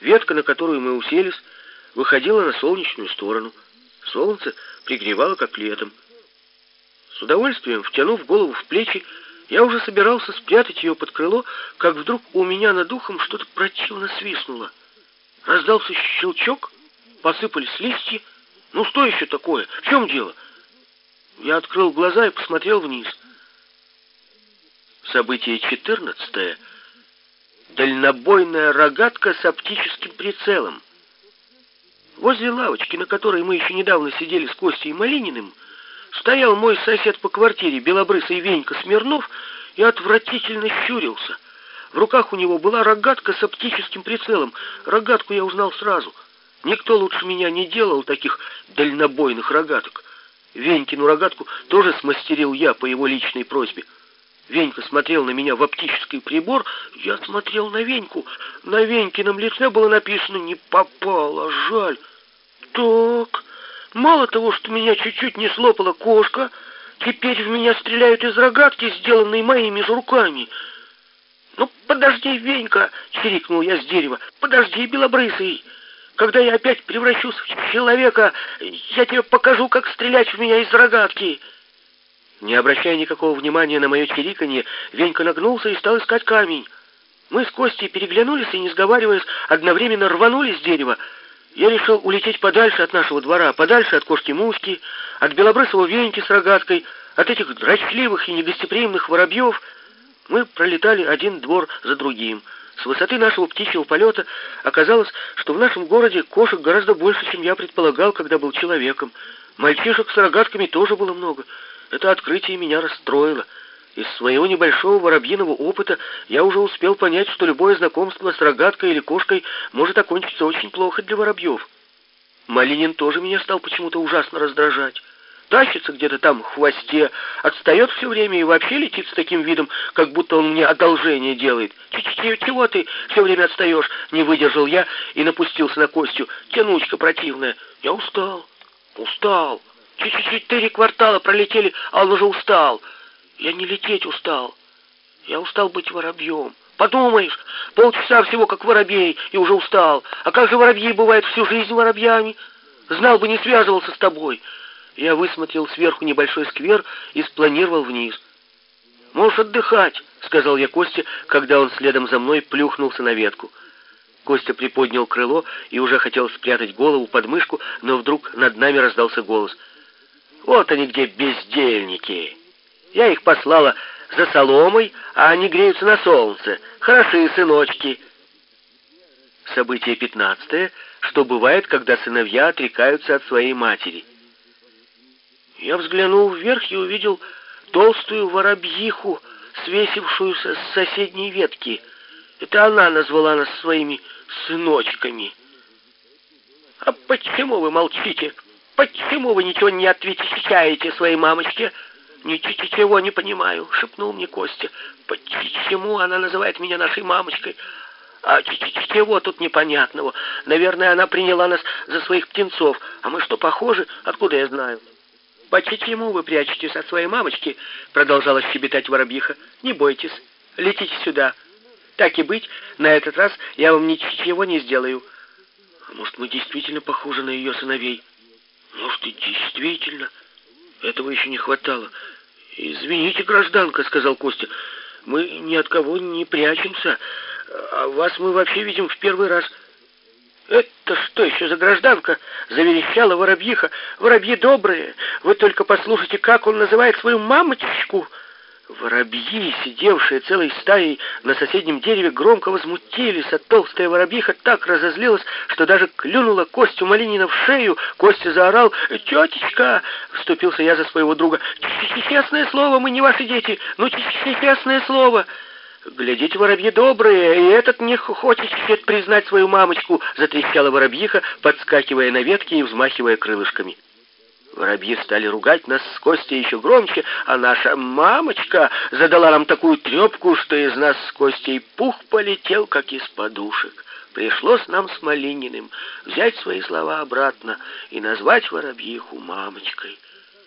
Ветка, на которую мы уселись, выходила на солнечную сторону. Солнце пригревало, как летом. С удовольствием, втянув голову в плечи, я уже собирался спрятать ее под крыло, как вдруг у меня над ухом что-то противно свистнуло. Раздался щелчок, посыпались листья. Ну что еще такое? В чем дело? Я открыл глаза и посмотрел вниз. Событие четырнадцатое. Дальнобойная рогатка с оптическим прицелом. Возле лавочки, на которой мы еще недавно сидели с Костей Малининым, стоял мой сосед по квартире, белобрысый Венька Смирнов, и отвратительно щурился. В руках у него была рогатка с оптическим прицелом. Рогатку я узнал сразу. Никто лучше меня не делал таких дальнобойных рогаток. Венькину рогатку тоже смастерил я по его личной просьбе. Венька смотрел на меня в оптический прибор, я смотрел на Веньку. На Венькином лице было написано «Не попало, жаль». Так, мало того, что меня чуть-чуть не слопала кошка, теперь в меня стреляют из рогатки, сделанной моими же руками. «Ну, подожди, Венька!» — чирикнул я с дерева. «Подожди, белобрысый!» Когда я опять превращусь в человека, я тебе покажу, как стрелять в меня из рогатки. Не обращая никакого внимания на мое чириканье, Венька нагнулся и стал искать камень. Мы с Костей переглянулись и, не сговариваясь, одновременно рванули с дерева. Я решил улететь подальше от нашего двора, подальше от кошки-мушки, от белобрысого Веньки с рогаткой, от этих дрочливых и негостеприимных воробьев. Мы пролетали один двор за другим — с высоты нашего птичьего полета оказалось, что в нашем городе кошек гораздо больше, чем я предполагал, когда был человеком. Мальчишек с рогатками тоже было много. Это открытие меня расстроило. Из своего небольшого воробьиного опыта я уже успел понять, что любое знакомство с рогаткой или кошкой может окончиться очень плохо для воробьев. Малинин тоже меня стал почему-то ужасно раздражать тащится где-то там в хвосте, отстает все время и вообще летит с таким видом, как будто он мне одолжение делает. «Чего ты все время отстаешь?» Не выдержал я и напустился на Костю. «Тянучка противная. Я устал. Устал. Четыре квартала пролетели, а он уже устал. Я не лететь устал. Я устал быть воробьем. Подумаешь, полчаса всего как воробей и уже устал. А как же воробьи бывают всю жизнь воробьями? Знал бы, не связывался с тобой». Я высмотрел сверху небольшой сквер и спланировал вниз. «Можешь отдыхать», — сказал я Косте, когда он следом за мной плюхнулся на ветку. Костя приподнял крыло и уже хотел спрятать голову под мышку, но вдруг над нами раздался голос. «Вот они где бездельники! Я их послала за соломой, а они греются на солнце. Хороши, сыночки!» Событие пятнадцатое, что бывает, когда сыновья отрекаются от своей матери. Я взглянул вверх и увидел толстую воробьиху, свесившуюся с соседней ветки. Это она назвала нас своими сыночками. «А почему вы молчите? Почему вы ничего не отвечаете своей мамочке?» «Ничего не понимаю», — шепнул мне Костя. «Почему она называет меня нашей мамочкой?» «А чего тут непонятного? Наверное, она приняла нас за своих птенцов. А мы что, похожи? Откуда я знаю?» «Почему вы прячетесь от своей мамочки?» Продолжала щебетать воробьиха. «Не бойтесь, летите сюда. Так и быть, на этот раз я вам ничего не сделаю». А «Может, мы действительно похожи на ее сыновей?» «Может, и действительно. Этого еще не хватало». «Извините, гражданка», — сказал Костя. «Мы ни от кого не прячемся, а вас мы вообще видим в первый раз». «Это что еще за гражданка?» — заверещала воробьиха. «Воробьи добрые! Вы только послушайте, как он называет свою мамочку!» Воробьи, сидевшие целой стаей на соседнем дереве, громко возмутились, а толстая воробьиха так разозлилась, что даже клюнула Костю Малинина в шею. Костя заорал «Тетечка!» — вступился я за своего друга. «Честное слово, мы не ваши дети! Ну, честное слово!» «Глядите, воробьи добрые, и этот не хочет признать свою мамочку!» — затрещала воробьиха, подскакивая на ветке и взмахивая крылышками. Воробьи стали ругать нас с Костей еще громче, а наша мамочка задала нам такую трепку, что из нас с Костей пух полетел, как из подушек. Пришлось нам с Малининым взять свои слова обратно и назвать воробьиху мамочкой —